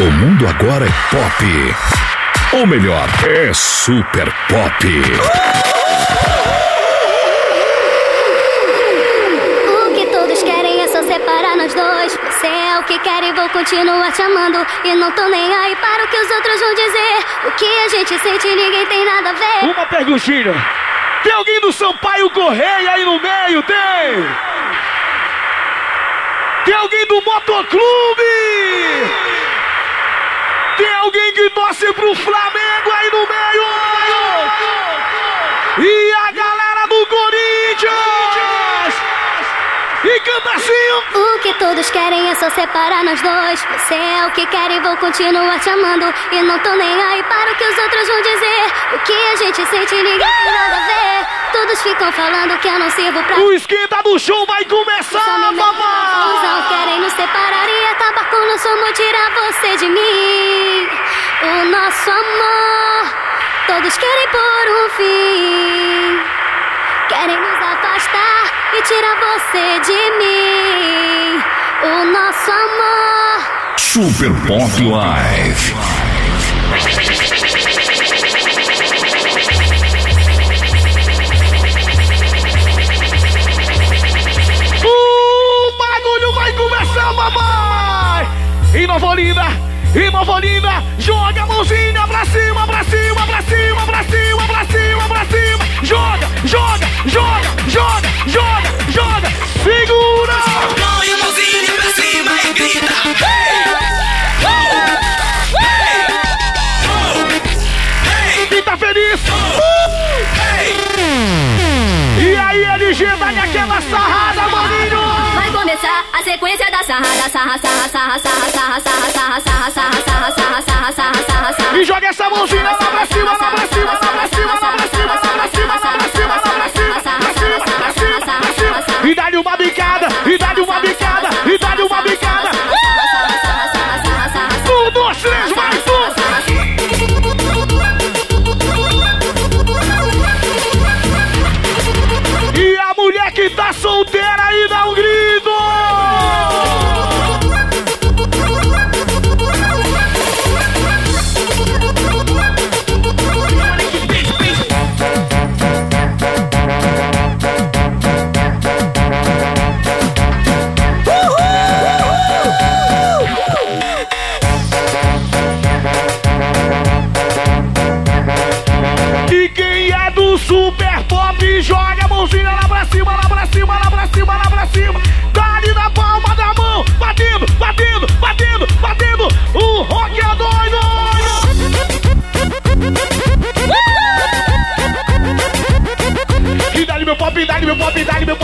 O mundo agora é pop. Ou melhor, é super pop. O que todos querem é só separar nós dois. Você é o que quer e vou continuar te amando. E não tô nem aí para o que os outros vão dizer. O que a gente sente, ninguém tem nada a ver. Uma perguntinha. Tem alguém do Sampaio Correia aí no meio? Tem! Tem alguém do Motoclube? Tem alguém que torce pro Flamengo aí no meio? E a galera do Corinthians? E canta assim! O que todos querem é só separar nós dois. Você é o que quer e vou continuar te amando. E não tô nem aí para o que os outros vão dizer. O que a gente sente, ninguém tem nada a ver. Todos ficam falando que eu não sirvo pra. O esquenta do show vai começar, mamãe! querem nos separar e acabar com o nosso amor, tirar você de mim. O nosso amor, todos querem por um fim. Querem nos afastar e tirar você de mim. O nosso amor. Super Pop Live. Mamãe! E Nova Olinda, e Nova Olinda, joga a mãozinha pra cima, pra cima, pra cima, pra cima, pra cima, pra cima. E joga essa mãozinha lá pra cima, lá pra cima, lá pra cima, lá pra cima, lá pra cima, lá pra cima, lá pra cima, pra cima, pra cima, pra cima. E dá-lhe uma bicada, e dá-lhe uma bicada,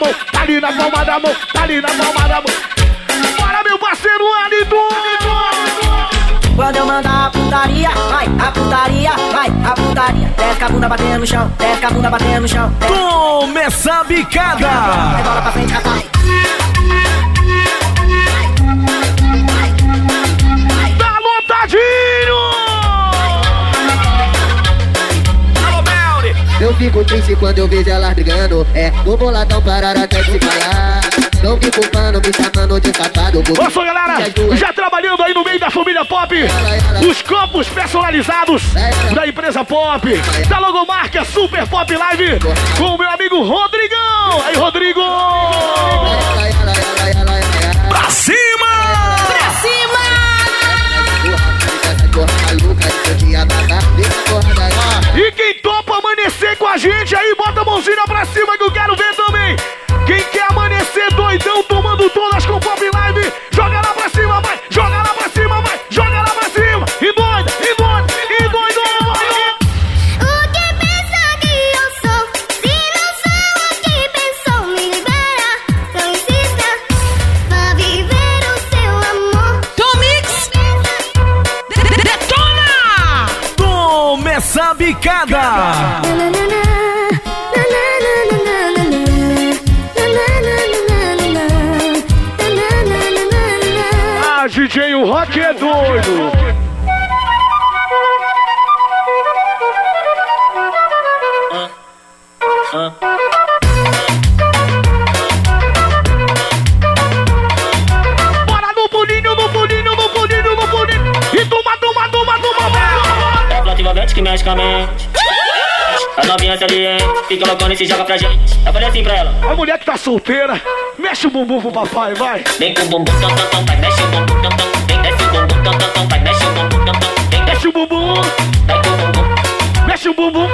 Mão, tá ali na palma da mão, tá ali na palma da mão. Bora, meu parceiro Wellington! Quando eu mandar a putaria, vai, a putaria, vai, a putaria. Desce a bunda batendo no chão, desce a bunda batendo no chão. Desce Tome essa bicada! vai bola pra frente, rapaz. Eu fico triste quando eu vejo elas brigando. É, o boladão parar até de falar. Não me culpando, me chamando de safado. só, galera, já trabalhando aí no meio da família Pop, os campos personalizados da empresa Pop, da logomarca Super Pop Live, com o meu amigo Rodrigão. Aí, Rodrigo! баррикада solteira, mexe o bumbum pro papai, vai. Vem com o bumbum, tam, tam, tam, vai, mexe o bumbum, tam, tam. Vem, desce o bumbum, tam, tam, tam, vai, mexe o bumbum, tam, tam. Vem, desce Mexe o bumbum, vai com o bumbum. mexe o bumbum.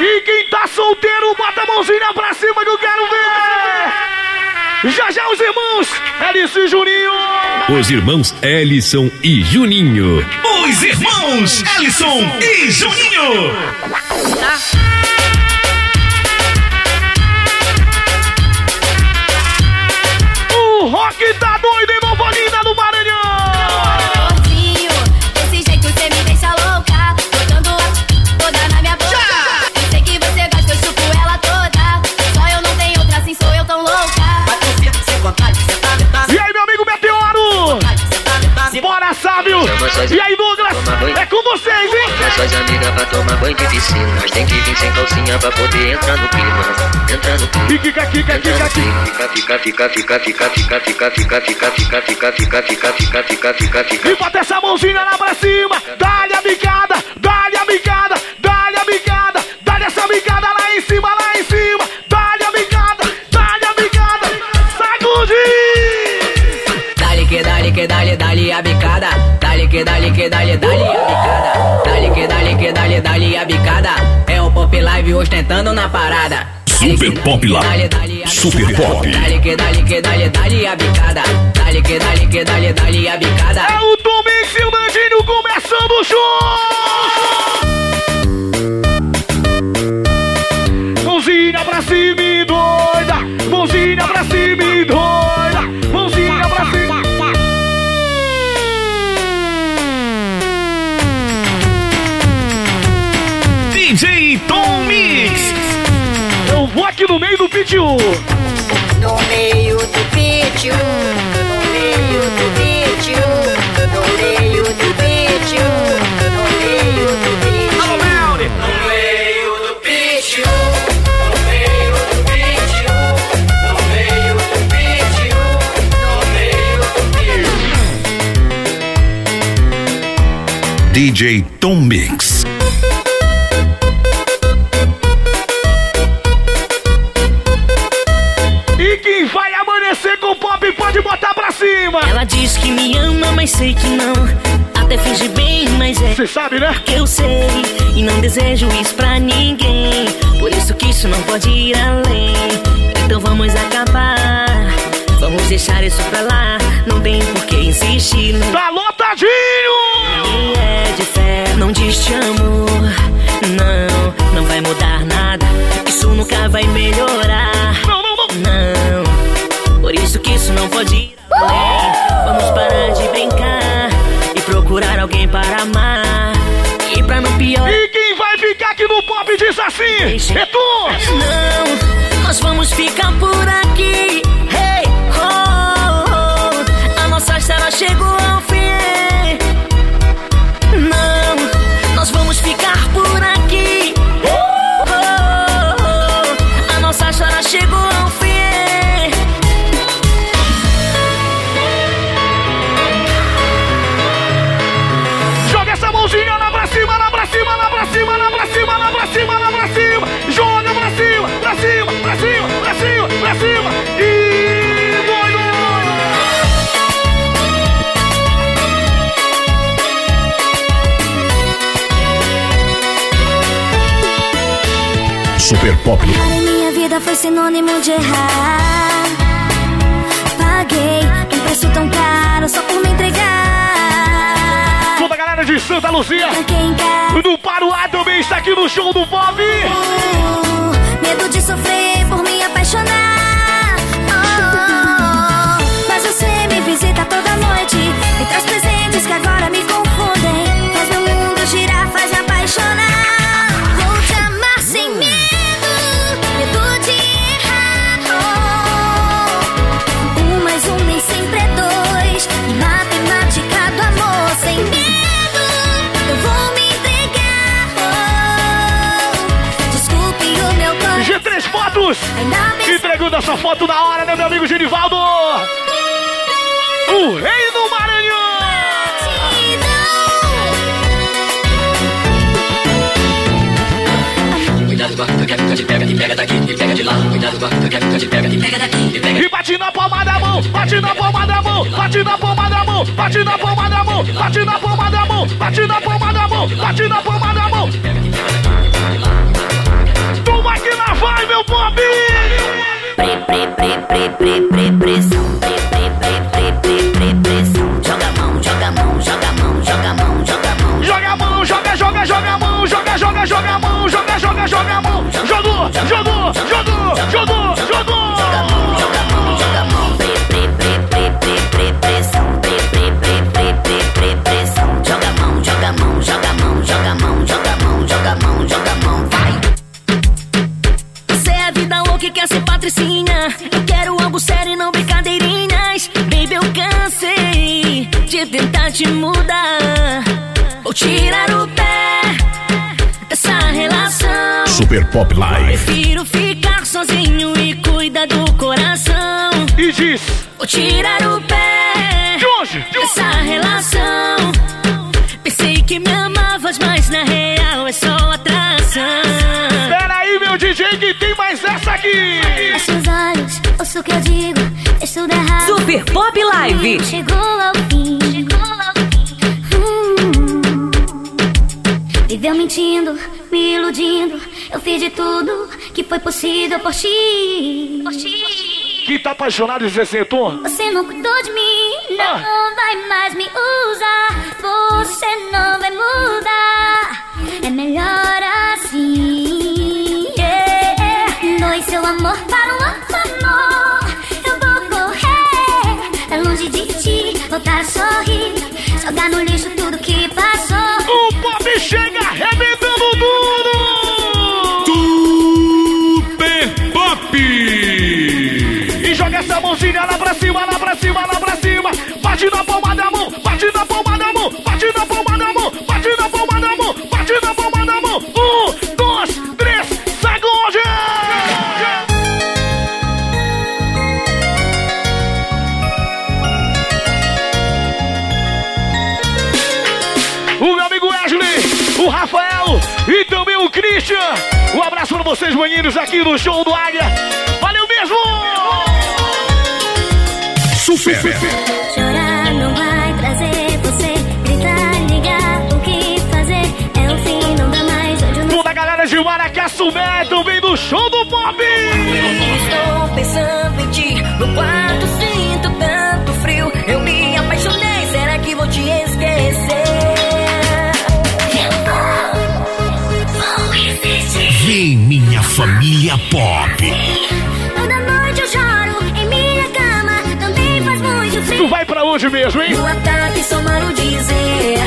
E quem tá solteiro, bota a mãozinha pra cima que eu quero ver! Já já os irmãos, Alice e Juninho! Os irmãos Ellison e Juninho. Os irmãos Ellison e Juninho. O E aí, Douglas? É com vocês, hein? Chama suas amigas pra tomar banho de piscina. Mas tem que vir sem calcinha pra poder entrar no clima. Entrar no clima. E Kika, no Kika. clima. Fica, fica, fica, fica, fica, fica, fica, fica, fica, fica, fica, fica, fica, fica, fica, fica. E bota essa mãozinha lá pra cima! Dá-lhe a bicada! Dá-lhe a bicada! Dá-lhe a bicada! Dá-lhe essa bicada lá dali, é dali a bicada. Dali que dali que dali, dali a bicada. É o Pop Live ostentando na parada. Super Pop Live. Super Pop. Dali que dali que dali, dali a bicada. Dali que dali que dali, dali a bicada. É o Aqui no meio do pit 1. No meio do pit 1. No meio do pit No meio do pit No meio do pitu, no meio do Melody! No meio do pit DJ Tom Mix. Mas sei que não. Até finge bem, mas é Você sabe, né? que eu sei. E não desejo isso pra ninguém. Por isso que isso não pode ir além. Então vamos acabar. Vamos deixar isso pra lá. Não tem por que insistir. Não Tá lotadinho! é de fé, não diz te amo. Não, não vai mudar nada. Isso nunca vai melhorar. É tu! Não, nós vamos ficar por aqui. Pop. Minha vida foi sinônimo de errar. Paguei um preço tão caro só por me entregar. Toda a galera de Santa Luzia, do Paruá também está aqui no show do Pop. Oh, medo de sofrer por me apaixonar. Oh, oh, Mas você me visita toda noite, E traz presentes que agora me confundem. Faz meu mundo girar, faz me apaixonar. Fotos! Entregando essa foto na hora, né, meu amigo Genivaldo? O rei do Maranhão! Cuidado com a que a te pega, te pega daqui, te pega de lá. Cuidado com a que a te pega, te pega daqui, te pega E bate na palma da mão, bate na palma da mão, bate na palma da mão, bate na palma da mão, bate na palma da mão, bate na palma da mão, bate na palma da mão. Toma que lá vai, meu pop! Pre, pre, pre, pre, pre, pre, pressão. Pre, pre, pre, pre, pre, pre, pressão. Joga a mão, joga a mão, joga a mão, joga a mão, joga a mão. Joga a mão, joga, joga, joga a mão, joga, joga, joga a mão, joga, joga, joga a mão. Jogou, jogou, jogou, jogou, jogou. Te mudar. Vou tirar o pé dessa relação. Super Pop Live. Prefiro ficar sozinho e cuidar do coração. E diz, Vou tirar o pé de onde? De dessa relação. Pensei que me amavas, mas na real é só atração. Pera aí, meu DJ, que tem mais essa aqui. Feche os olhos, ouço o que eu digo, deixa tudo errado. Super Pop Live. Chegou ao fim. Viveu mentindo, me iludindo. Eu fiz de tudo que foi possível por ti. Por ti. Quem tá apaixonado, Zé Senton? Você não cuidou de mim, não vai mais me usar. Você não vai mudar. É melhor assim. yeah. Doe seu amor para um outro amor. Eu vou correr pra longe de ti, voltar a sorrir. Jogar no lixo tudo Christian. Um abraço pra vocês, maninhos, aqui no show do Águia. Valeu mesmo! Super. Chorar não vai trazer você. Gritar, ligar, o que fazer? É o fim, não dá mais. Hoje eu não Toda a galera de Maracaçumé também do show do Pop! Estou pensando em ti, no quarto família Pop. Toda noite eu choro em minha cama. Também faz muito Tu frio. vai pra onde mesmo, hein? No ataque somaro dizer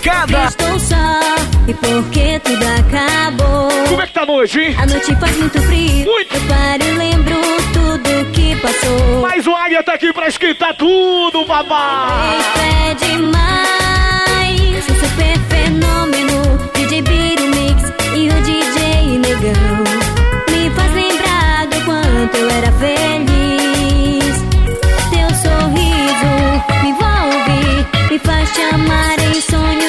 essa bicada! Estou só e porque tudo acabou. Como é que tá a noite, hein? A noite faz muito frio. Muito. Eu paro e lembro tudo que passou. Mas o Águia tá aqui pra esquentar tudo, babá! Isso é demais. O super fenômeno, DJ Biro Mix e o DJ Negão. Me faz lembrar do quanto eu era feliz. Teu sorriso me envolve, me faz te amar em sonhos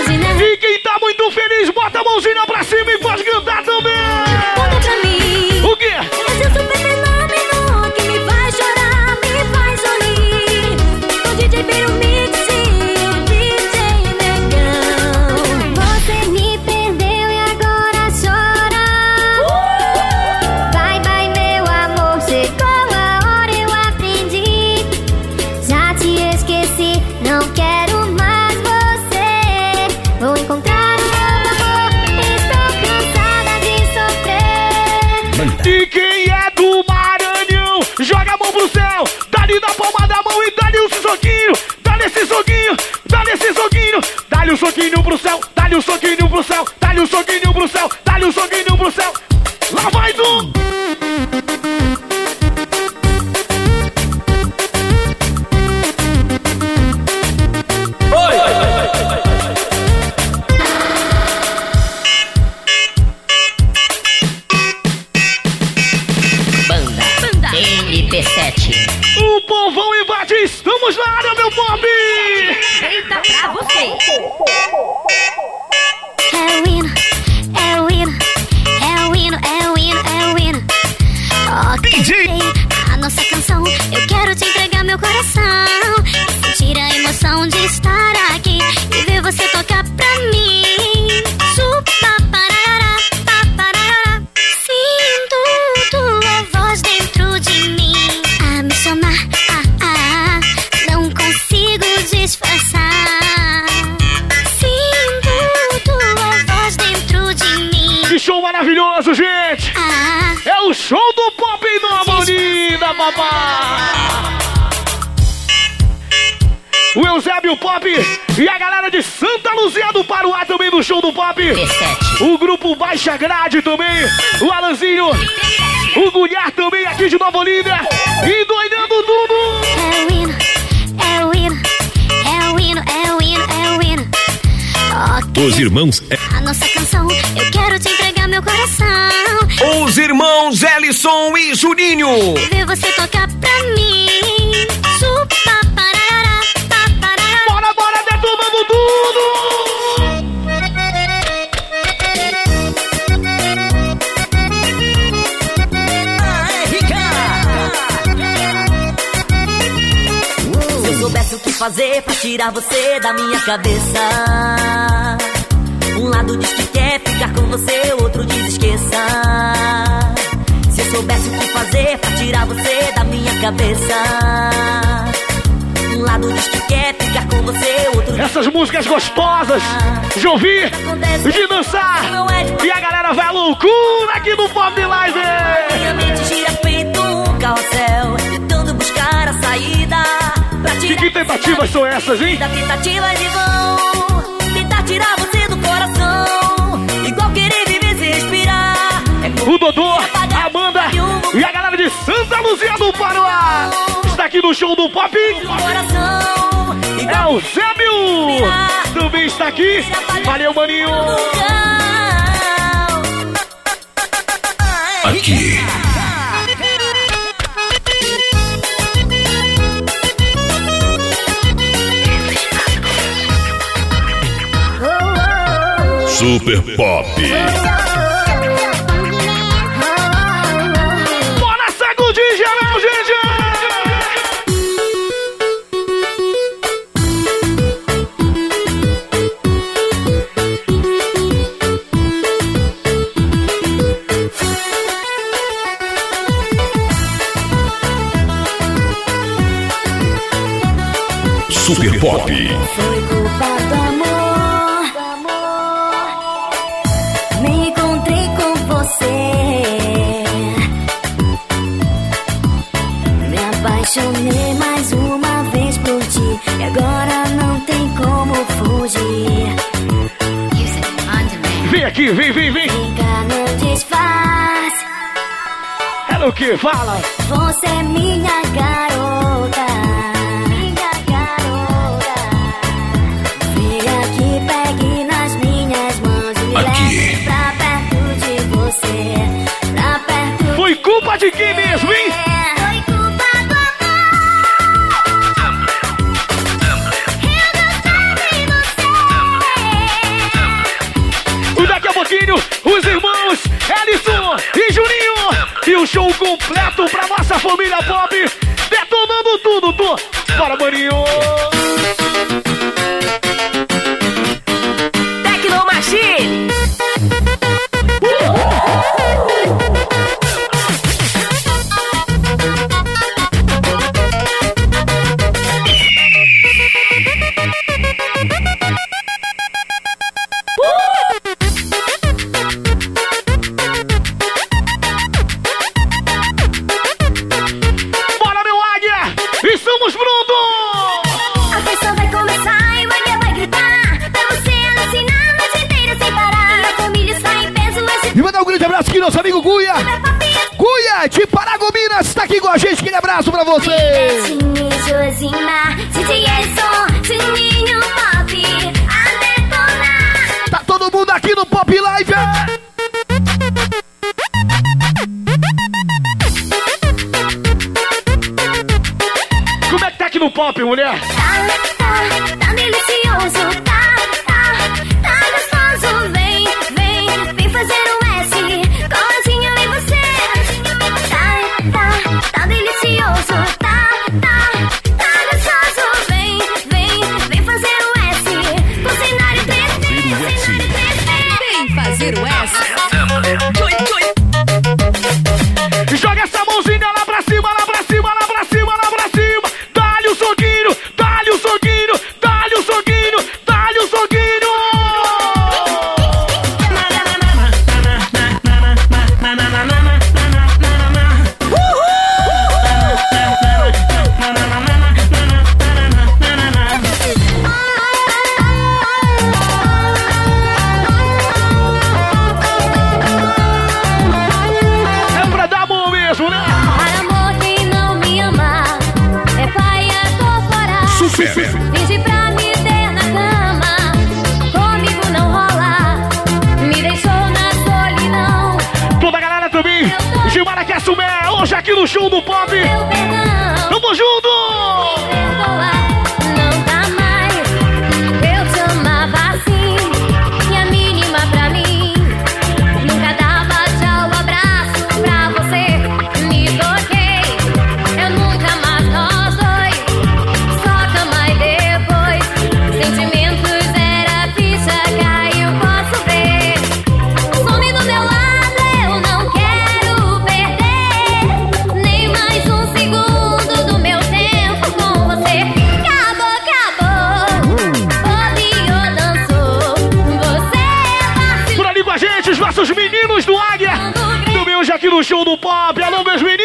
esse soquinho, a nossa canção. Eu quero te entregar meu coração. Os irmãos Ellison e Juninho. E ver você tocar pra mim. Supa, parará, pa, parará. Bora, bora, detonando tudo. Se eu soubesse o que fazer pra tirar você da minha cabeça. Um lado diz que quer ficar com você, outro diz esqueça. Se eu soubesse o que fazer pra tirar você da minha cabeça. Um lado diz que quer ficar com você, outro diz Essas músicas gostosas de ouvir, de dançar. E a galera vai à loucura aqui no Pop Live. Minha mente gira feito um carrossel, tentando buscar a saída. Pra E que tentativas são essas, hein? Da tentativa de vão Tirar você do coração Igual querer viver sem respirar É O Dodô, a Amanda e a galera de Santa Luzia do Paruá. Está aqui no show do Pop. É o Zébio. Também está aqui. Valeu, maninho. aqui. Super Pop. Bora sacudir geral, gente. Super Pop. Que? Fala. Você é minha garota. Completo pra nossa família pop. Detonando tudo, tu. Bora, maninho. Do Pop. Pop. Alô, meus meninos!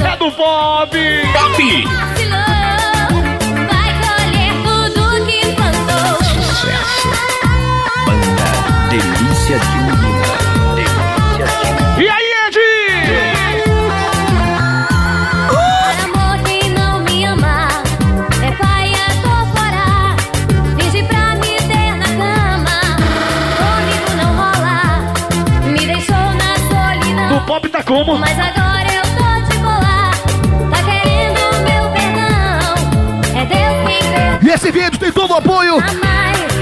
É do Pop! Pop. Vacilou. Vai colher tudo que plantou. Delícia de menina. Como? Mas agora eu tô de boa. Tá querendo meu perdão. É Deus quem vê E esse vídeo tem todo o apoio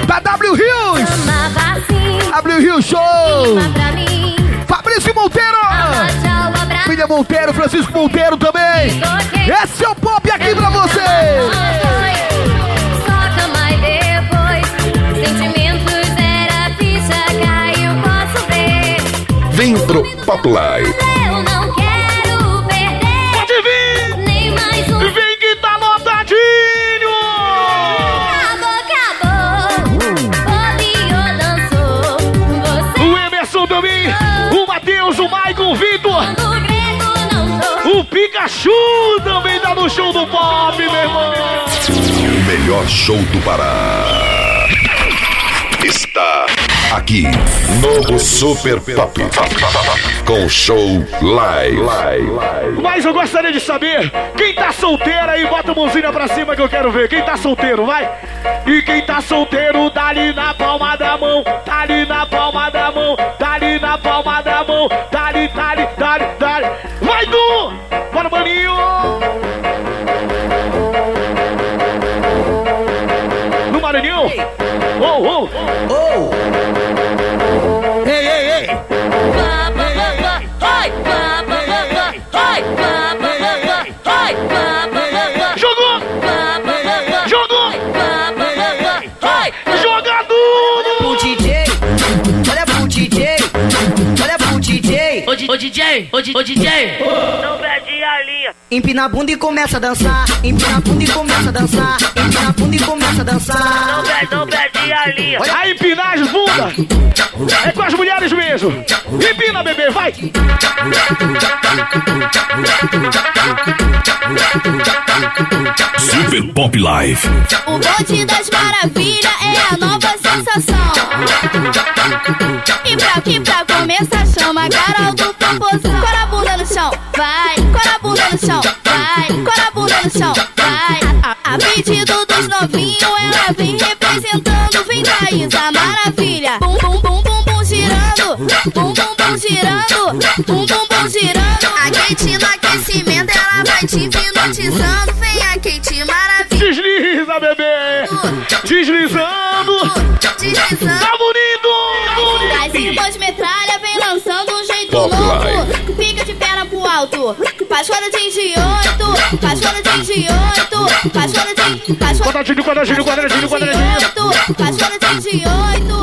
da W Hills. Amava assim, W Hills Show. mim. Fabrício Monteiro. William Monteiro, Francisco Monteiro também. Esse é o Pop aqui pra você. Pro Pop Live. Eu não quero perder. Pode vir. Nem mais um. Vem que tá lotadinho. Acabou, acabou. Bobiou, dançou. Você O Emerson também. O Matheus, o Maicon, o Vitor. O Pikachu também tá no show do Pop, meu irmão. O melhor show do Pará. Está aqui. Novo Super Pop. Com show live. Mas eu gostaria de saber quem tá solteiro aí, bota a mãozinha pra cima que eu quero ver. Quem tá solteiro, vai. E quem tá solteiro, dá ali na palma da mão, tá ali na palma da mão, tá ali na palma da mão, tá ali, tá ali, tá ali, tá ali. Vai, Du! Bora, maninho! No Maranhão? Oh, oh! Ei, DJ. Ô, ô DJ, ô, di- ô DJ. Empina a bunda e começa a dançar. Empina a bunda e começa a dançar. Empina a bunda e começa a dançar. A empinar as bunda é com as mulheres mesmo. Empina, bebê, vai! Super Pop Live. O bonde das maravilhas é a nova sensação. E pra, que pra começar chama Carol do Popozão. Cora a bunda no chão, vai. A, a pedido dos novinhos, ela vem representando. Vem Thaís, a maravilha. Bum, bum, bum, bum, bum, girando. Bum, bum, bum, girando. Bum, bum, bum, girando. A Kate no aquecimento, ela vai te hipnotizando. Vem a Kate, maravilha. Desliza, bebê! Deslizando! Deslizando. Tá bonito! Das irmãs de metralha vem lançando um jeito louco. Fica de perna pro alto. Faz quadradinho de oito. Faz quadradinho de oito. Faz quadradinho. Faz Quadradinho, quadradinho, quadradinho de oito. Faz quadradinho de oito.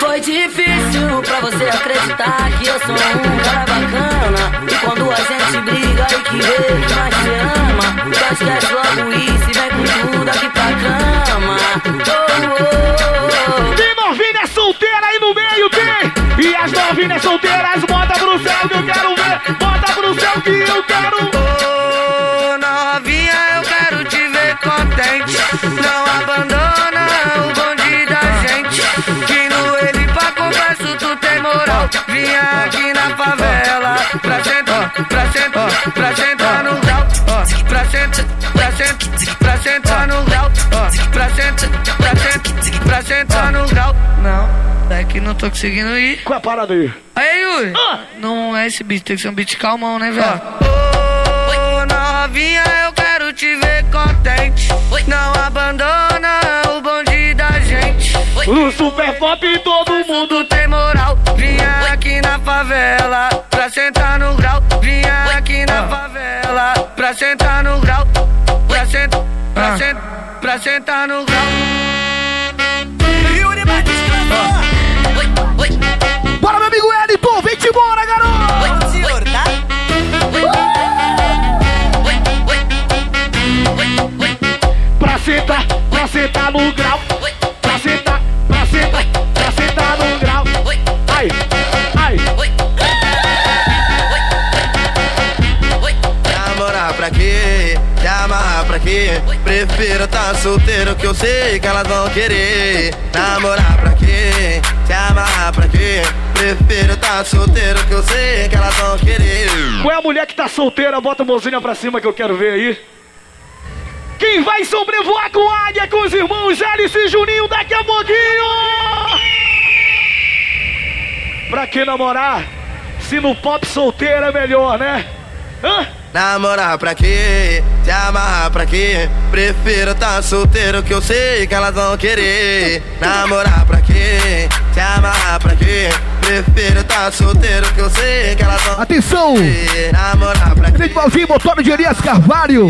Foi difícil pra você acreditar que eu sou um cara bacana. E quando a gente briga e que vê que mais te ama, já esquece logo isso e vem com tudo aqui pra cama. Oh, oh, oh. Tem novinha solteira aí no meio, tem! E as novinhas solteiras, bota que eu quero! Ô novinha, eu quero te ver contente. Não abandona o bonde da gente. Que no ele pra converso tu tem moral. Vinha aqui na favela pra sentar, pra sentar, pra sentar no grau. Pra sentar, pra sentar, pra sentar no grau. Pra sentar, pra sentar, pra sentar no grau. Não, é que não tô conseguindo ir. Qual é a parada aí? Ah! não é esse beat, tem que ser um beat calmão, né, velho? Ô, novinha, eu quero te ver contente. Não abandona o bonde da gente. No Super Pop todo mundo tem moral, vinha aqui na favela pra sentar no grau. Vinha aqui na favela pra sentar no grau. Pra sentar, pra sentar, pra sentar no grau. Yuri Batista lançou. Bora, meu amigo Wellington, vem te embora, garoto! Ô, senhor, tá? Pra sentar, pra sentar no grau. Prefiro tá solteiro que eu sei que elas vão querer. Namorar pra quê? Te amarrar pra quê? Prefiro tá solteiro que eu sei que elas vão querer. Qual é a mulher que tá solteira? Bota a mãozinha pra cima que eu quero ver aí. Quem vai sobrevoar com a águia com os irmãos Alice e Juninho daqui a pouquinho? Pra que namorar? Se no pop solteiro é melhor, né? Hã? Namorar pra quê? Te amarrar pra quê? Prefiro tá solteiro que eu sei que elas vão querer. Namorar pra quê? Te amarrar pra quê? Prefiro tá solteiro que eu sei que elas vão Atenção! querer. Namorar pra quê? Grande Valzinho, motor de Elias Carvalho.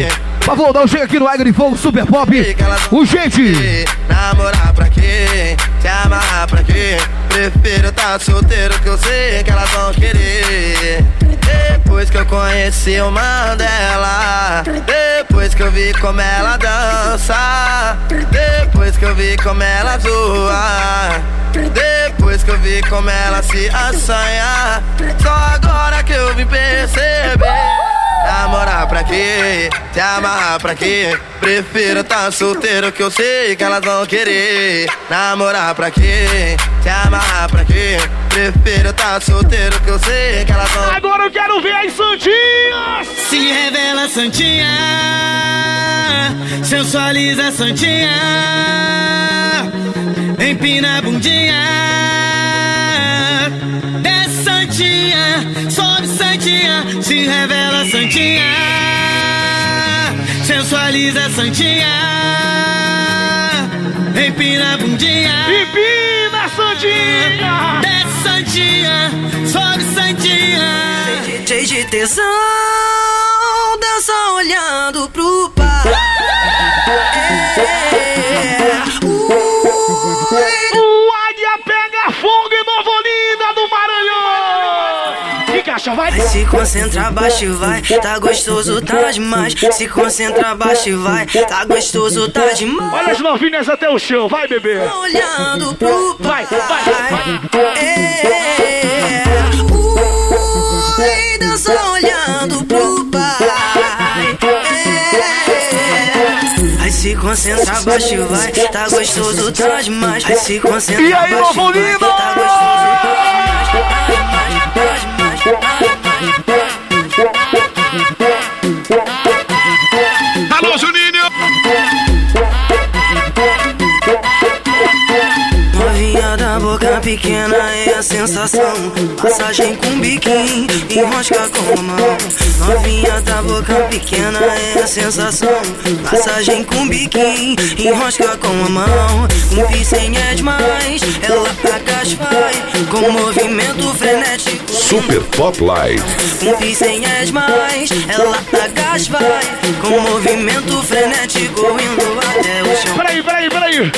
Favor, dá um jeito aqui no Águia de Fogo Super Pop. Urgente! Namorar pra quê? Te amarrar pra quê? Prefiro tá solteiro que eu sei que elas vão querer. Depois que eu conheci o Mandela, depois que eu vi como ela dança, depois que eu vi como ela zoa, depois que eu vi como ela se assanha, só agora que eu vim perceber. Namorar pra quê? Te amarrar pra quê? Prefiro tá solteiro que eu sei que elas vão querer. Namorar pra quê? Te amarrar pra quê? Prefiro tá solteiro que eu sei que elas vão Agora eu quero ver as Santinhas! Se revela Santinha, sensualiza Santinha, empina a bundinha, Santinha, sobe Santinha, se revela Santinha, sensualiza Santinha, empina a bundinha, Empina, Santinha! desce Santinha, sobe Santinha. Cheio de tesão, dança olhando pro pai. Caixa, vai! Se concentra baixo e vai, tá gostoso, tá demais. Se concentra baixo e vai, tá gostoso, tá demais. Olha as novinhas até o chão, vai, bebê! Olhando pro Vai, pai. vai, vai! É, ui, dança olhando pro pai. É, aí se concentra, abaixa e vai. Tá gostoso, tá demais. Aí se concentra, E aí, abaixa novo e vai. Tá gostoso, tá. Tá demais, boca pequena é a sensação. Passagem com biquinho, enrosca com a mão. Novinha da boca pequena é a sensação. Passagem com biquinho, enrosca com a mão. Um piscem é demais, ela agás vai. Com movimento frenético. Super Pop Live. Um piscem é demais, ela agás vai. Com movimento frenético, indo até o chão. Peraí, peraí, peraí.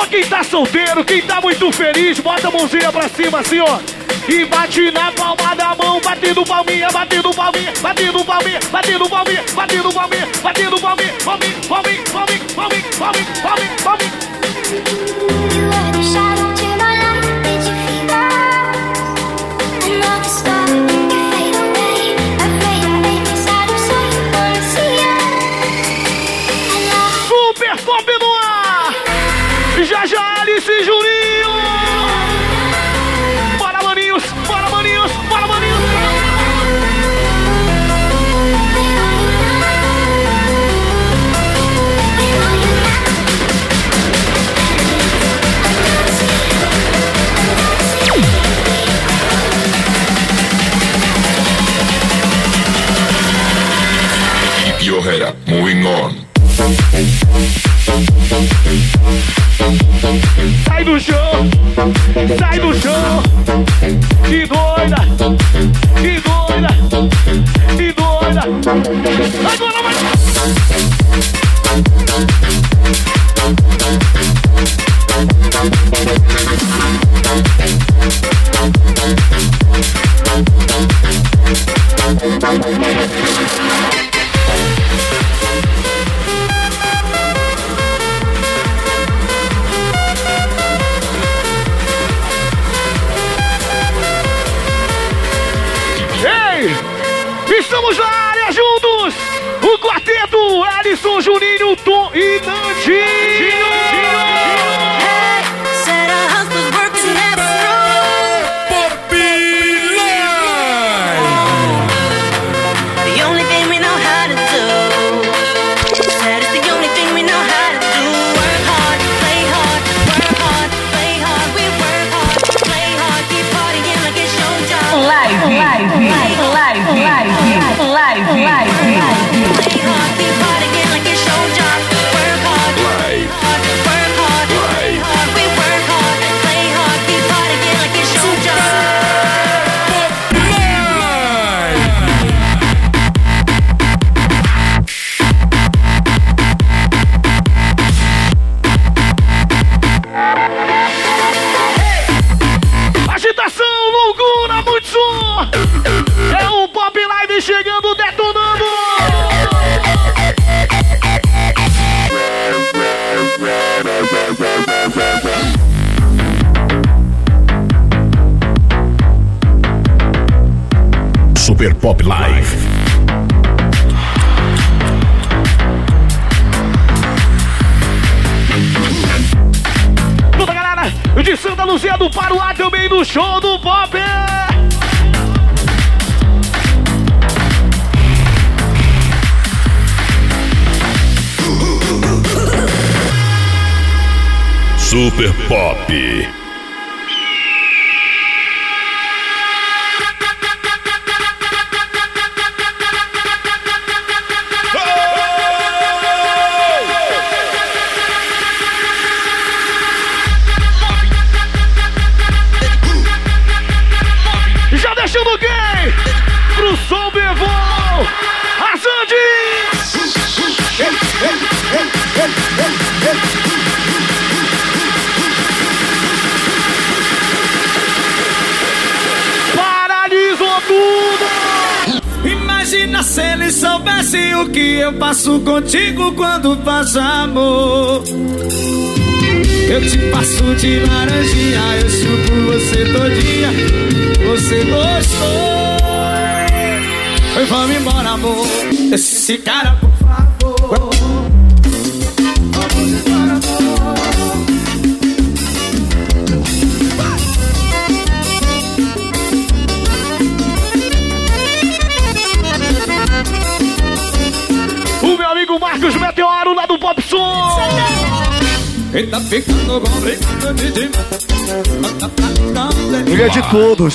Só quem tá solteiro, quem tá muito feliz, bota a mãozinha pra cima assim, ó. E bate na palma da mão, batendo palminha, batendo palminha, batendo palminha, batendo palminha, batendo palminha, batendo palminha, palminha, palminha, palminha, palminha, palminha, palminha, palminha. Sai do chão! Sai do chão! Que doida! Que doida! Que doida! Agora vai! Estamos na área juntos! O quarteto Alisson, Juninho, Tom e Nandinho! Pop Live. Toda galera de Santa Luzia do Paruá também no show do Pop! Super Pop. Se ele soubesse o que eu passo contigo quando faz amor. Eu te passo de laranjinha, eu chupo você todinha. Você gostou? Vamos embora, amor. Esse cara, Tá ficando complicado de demais. Ele é de todos.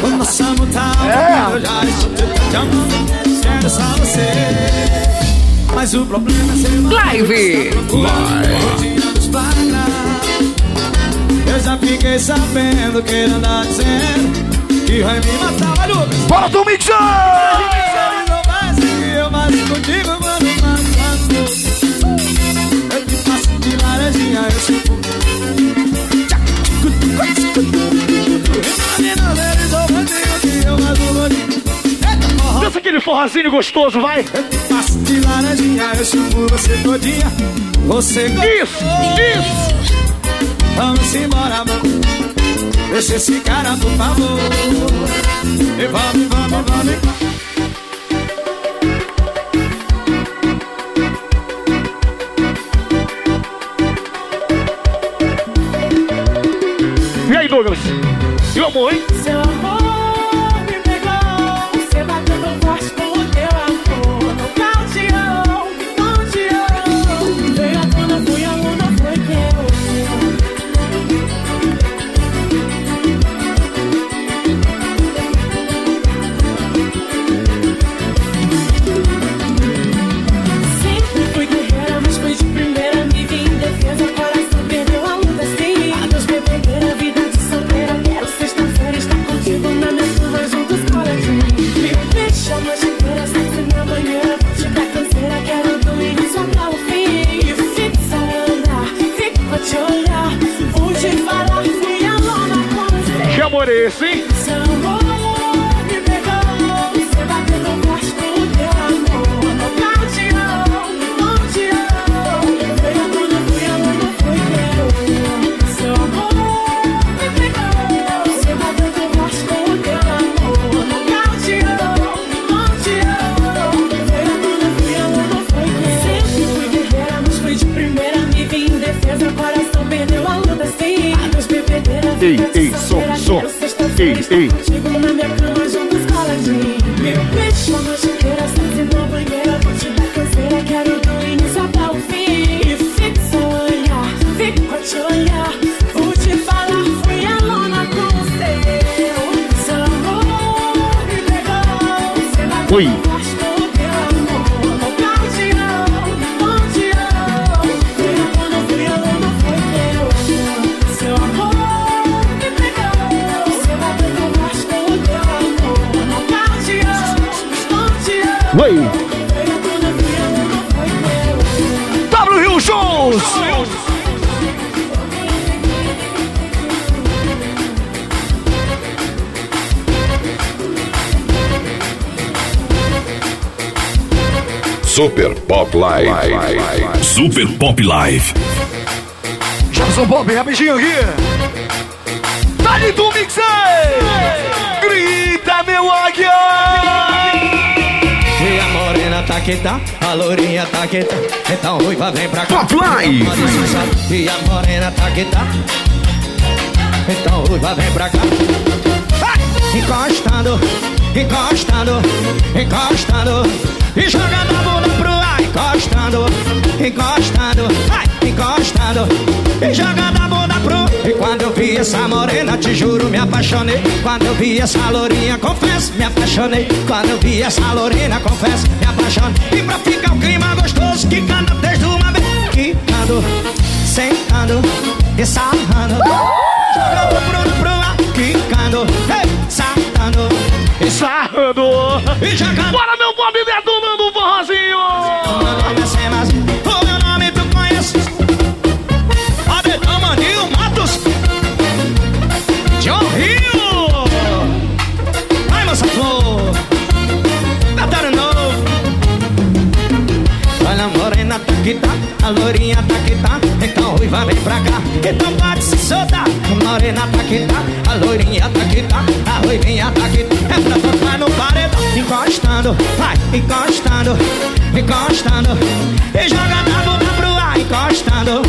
Quando nós somos tal, É. eu já estou te amando. Quero só você. Mas o problema é ser Live. Eu já fiquei sabendo que ele anda dizendo que vai me matar. Bora do Mixer! Ele não vai seguir, eu mais contigo forrozinho gostoso, vai! Passo de laranjinha, eu chupo você todinha. Você Isso, isso! Vamos embora, amor. Deixa esse cara, por favor. E vamos, vamos, vamos. E aí, Douglas? E o amor, hein? Seu Que Eight. Live. Super Pop Live. Jefferson Bob, rapidinho aqui! Dali do Mixer! Grita, meu águia! E a morena tá que tá, a lourinha tá que tá. Então ruiva vem pra cá. Pop Live. E a morena tá que tá. Então ruiva vem pra cá. Encostando, encostando, encostando. E jogando a bunda pro encostando, encostando, vai, encostando. E jogando a bunda pro. E quando eu vi essa morena, te juro, me apaixonei. Quando eu vi essa lourinha, confesso, me apaixonei. Quando eu vi essa lourinha, confesso, me apaixonei. E pra ficar o clima gostoso, que canta desde uma vez. Quicando, sentando e sarrando. Jogando pro, pro ar, quicando, ei, sarrando e Sarrando! E jogando. Bora, meu Bob detonando o forrozinho! Que tá, a lourinha tá que tá. Então ruiva vem pra cá, então pode se soltar. A morena tá que tá, a loirinha tá que tá. A ruivinha tá que tá. É pra tocar no paredão. Encostando, vai, encostando, encostando. E joga na bunda pro ar, encostando,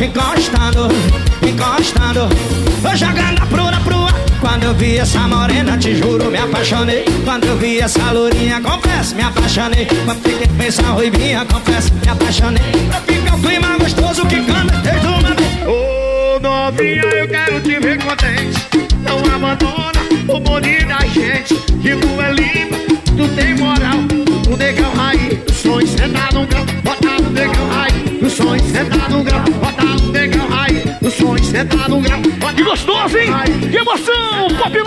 encostando, encostando. Vou jogando a prura pro ar. Quando eu vi essa morena, te juro, me apaixonei. Quando eu vi essa lourinha, confesso, me apaixonei. Quando fiquei com essa ruivinha, confesso, me apaixonei. Pra ficar o clima gostoso que canta desde uma vez. Ô novinha, eu quero te ver contente. Não abandona o bonito da gente. Que tu é limpo, tu tem moral. O negão rai, o sonho sentado no grão. Bota no negão rai, o sonho sentado no grão. Bota no negão rai, o sonho sentado no grão. Que gostoso, hein?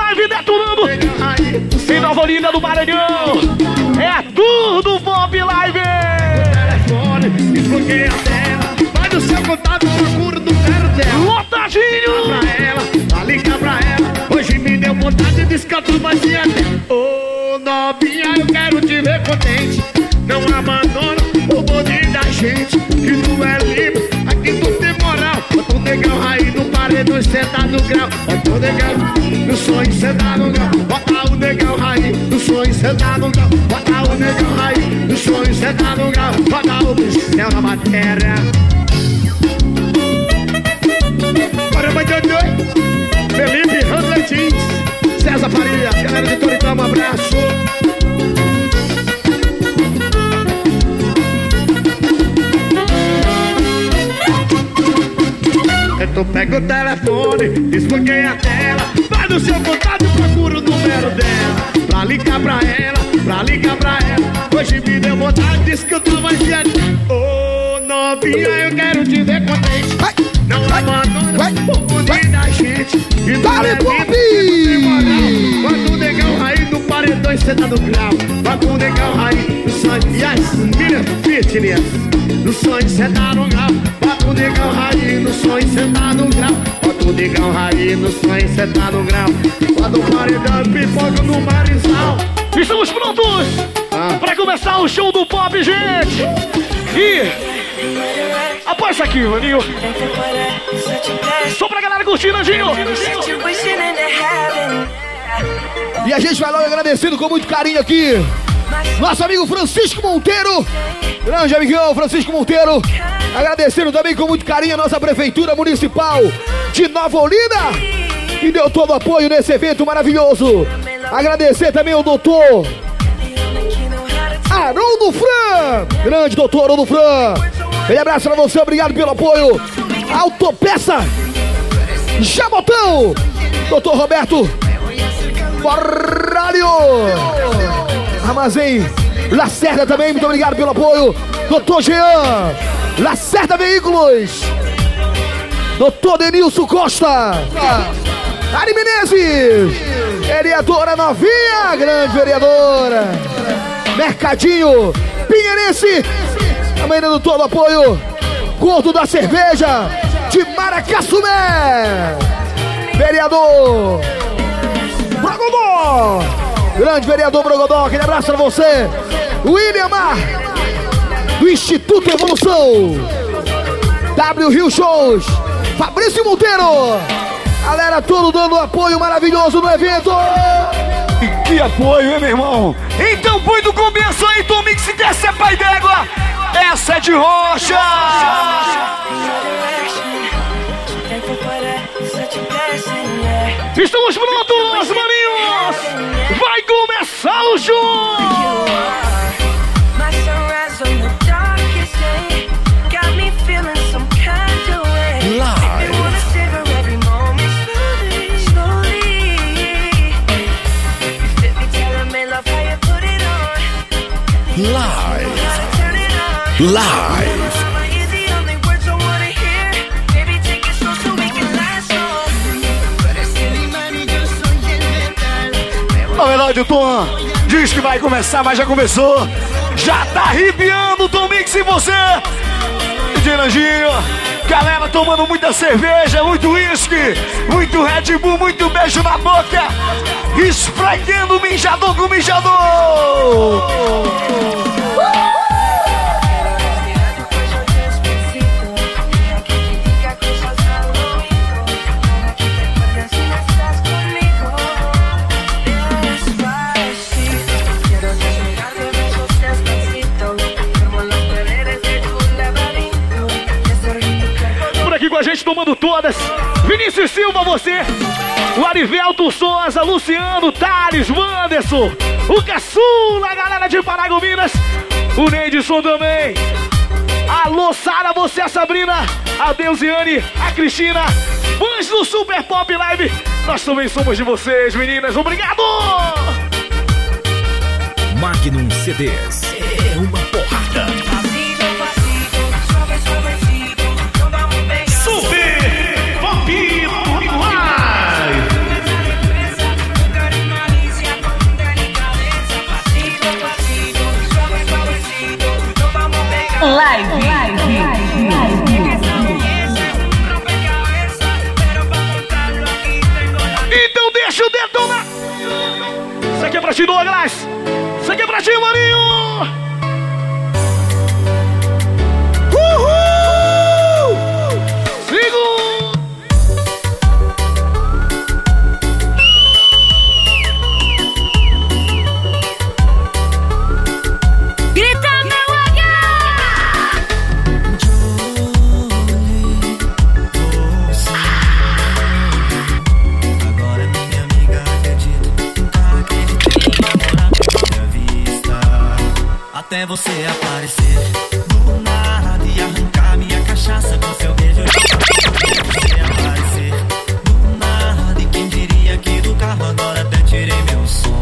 Live detonando em Nova Olinda do Maranhão. É tudo Pop Live! telefone, desbloqueia a tela. Vai no seu contato, procura do zero dela. Lotadinho! Pra ela, pra ligar pra ela. Hoje me deu vontade de escatar mais Ô novinha, eu quero te ver contente. Não abandona o bonde da gente. Que tu é livre, aqui tu tem moral. Bota o negão raiz no paredão, sentado no grau. Negão no grau. Bota o negão raiz no sonho, sentado no grau. Bota o negão raiz no sonho, sentado no grau. Bota o céu na matéria. Bora, vai, doido. Felipe Handler Jeans. César Faria, galera de Toritão, um abraço. Tu pega o telefone, desbloqueia a Vai no seu contato e procura o número dela. Pra ligar pra ela, pra ligar pra ela. Hoje me deu vontade de escutar mais gente Ô novinha, eu quero te ver contente. Não abandona o bonde da gente. E Dale, Bobi! Quando o negão raiz no paredão cê tá no grau. Quando o negão raiz no sonho Yes, mira, fitness. No sonho cê tá no grau. Quando o negão raiz no sonho cê tá no grau Quando o negão raiz no sonho cê tá no grau Quando o paredão pipoca no marizal Estamos prontos para começar o show do pop, gente! E após aqui, maninho. Só pra galera curtir, Nandinho! E a gente vai logo agradecendo com muito carinho aqui. Nosso amigo Francisco Monteiro. Grande amigão Francisco Monteiro. Agradecendo também com muito carinho a nossa Prefeitura Municipal de Nova Olinda. Que deu todo o apoio nesse evento maravilhoso. Agradecer também ao doutor Haroldo Fran. Grande doutor Haroldo Fran. Um abraço pra você, obrigado pelo apoio. Autopeça Jabotão. Doutor Roberto Borralho. Armazém Lacerda também, muito obrigado pelo apoio. Doutor Jean, Lacerda Veículos. Doutor Denilson Costa. Ari Menezes. Vereadora novinha, grande vereadora. Mercadinho Pinheirense. Também dando todo o apoio. Gordo da cerveja de Maracaçumé. Vereador Brogodó. Grande vereador Brogodó, aquele abraço pra você. William Mar, do Instituto Evolução. W Rio Shows. Fabrício Monteiro. Galera, todo dando apoio maravilhoso no evento. E que apoio, hein, meu irmão? Então põe do começo aí, Tom Mix, desce é pai d'égua. Essa é de rocha. Estamos prontos, maninhos. Vai começar o jogo. Live. Live. Na verdade, o Tom diz que vai começar, mas já começou. Já tá arrepiando Tom Mix em você. DJ Nanjinho, galera tomando muita cerveja, muito uísque, muito Red Bull, muito beijo na boca. Esfregando o mijador com o mijador. Tomando todas. Vinícius Silva, você. O Arivelto Souza, Luciano, Thales, Wanderson. O Caçula, a galera de Paragominas. O Neidson também. Alô, Sara, você, a Sabrina, a Deusiane, a Cristina Fãs do Super Pop Live, nós também somos de vocês, meninas. Obrigado! Magnum CDs. É uma porrada. Pra ti, Douglas! Isso aqui é pra ti, Marinho! Até você aparecer do nada e arrancar minha cachaça com seu beijo. Até você aparecer do nada e quem diria que do carro agora até tirei meu som.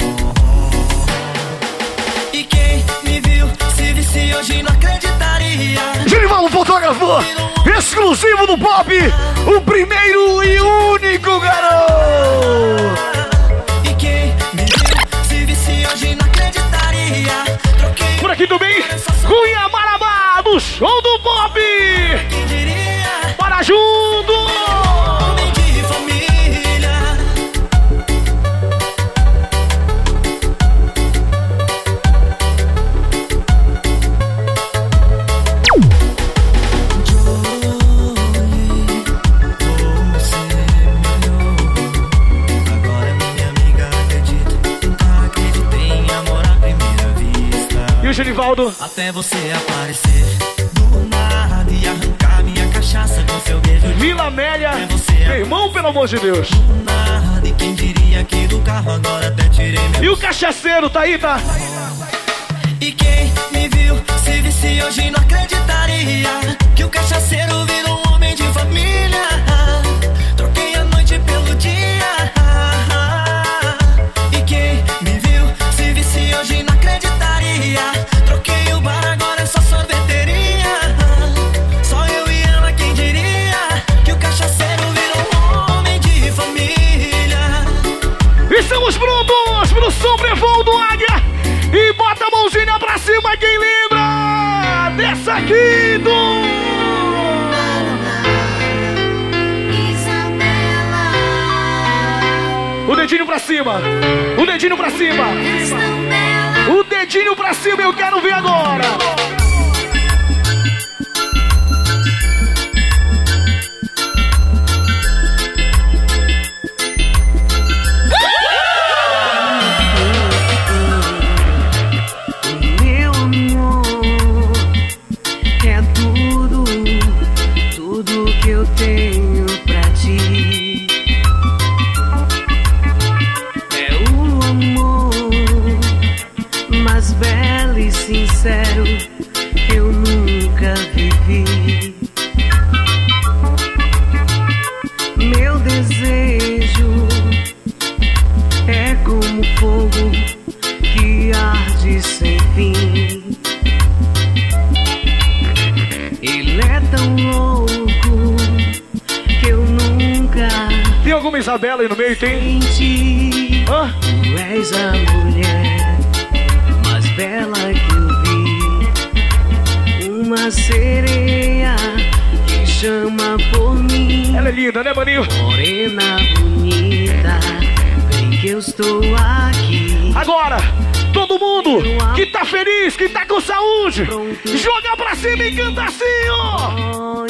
E quem me viu se visse hoje não acreditaria. Genivaldo Fotógrafo, exclusivo do Pop, o primeiro e único garoto. Por aqui também, Cunha Marabá, do show do Pop! Até você aparecer do nada e arrancar minha cachaça com seu beijo de Vila Amélia, meu irmão, pelo amor de Deus! nada. E quem diria que do carro agora até tirei meu E o cachaceiro, tá aí, tá? E quem me viu se visse hoje não acreditaria Que o cachaceiro virou um homem de família Troquei a noite pelo dia E quem me viu se visse hoje não acreditaria Troquei o bar, agora é só sorveteria Só eu e ela, quem diria Que o cachaceiro virou um homem de família Estamos prontos pro sobrevoo do Águia! E bota a mãozinha pra cima quem lembra dessa aqui do... O dedinho pra cima! O dedinho pra cima! O dedinho pra cima eu quero ver agora! Isabela aí no meio, tem? senti. Hã? Tu és a mulher mais bela que eu vi. Uma sereia que chama por mim. Ela é linda, né, maninho? Morena bonita, bem que eu estou aqui. Agora, todo mundo que tá feliz, que tá com saúde, joga pra cima e canta assim, ó!